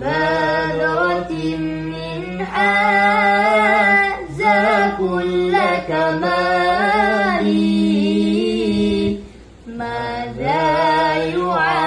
بذرة من حاز كل كمال ماذا يعاني